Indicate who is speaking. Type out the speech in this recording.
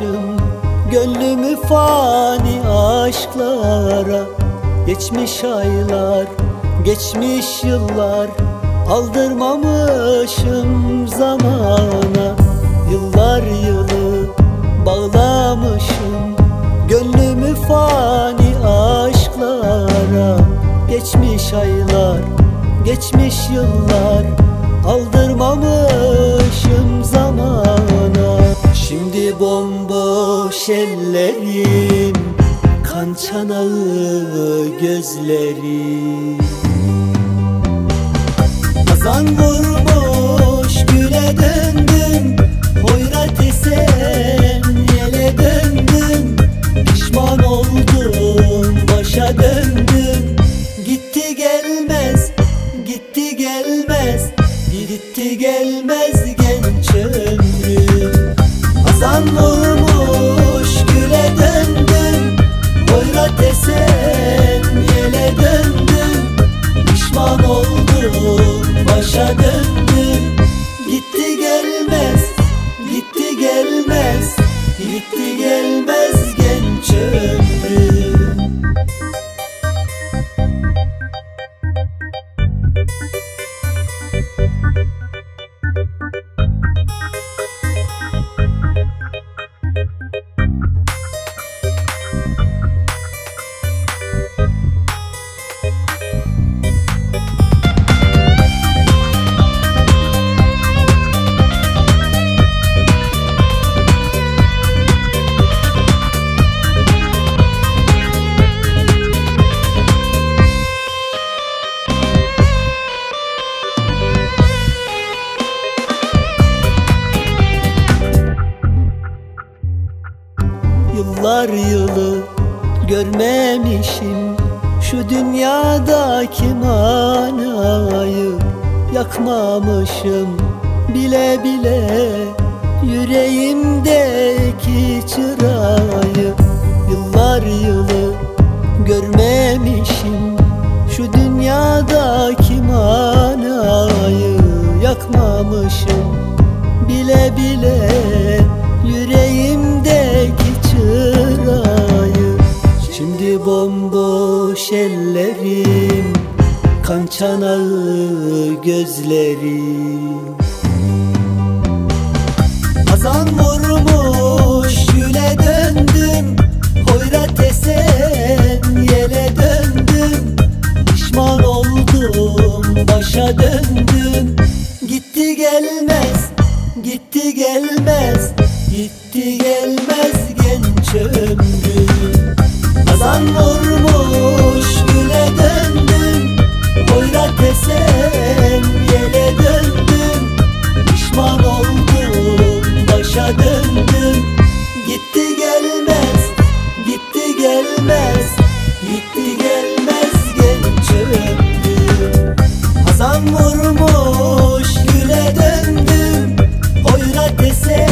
Speaker 1: Bağlamışım Gönlümü fani aşklara. Geçmiş aylar, geçmiş yıllar Aldırmamışım zamana. Yıllar yılı bağlamışım Gönlümü fani aşklara. Geçmiş aylar, geçmiş yıllar Aldırmamışım bomboş ellerim Kan çanağı gözlerim. Azan vurmuş güle döndüm Hoyrat esen yele döndüm. Pişman oldum başa döndüm. Gitti gelmez, gitti gelmez Gitti gelmez Yıllar yılı görmemişim. Şu dünyadaki manayı Yakmamışım. Bile bile Yüreğimdeki çırayı Yıllar yılı görmemişim. Şu dünyadaki manayı Yakmamışım bomboş ellerim kan çanağı gözlerim. Azan vurmuş güle döndüm Hoyrat esen yele döndüm. Pişman oldum Hoyrat esen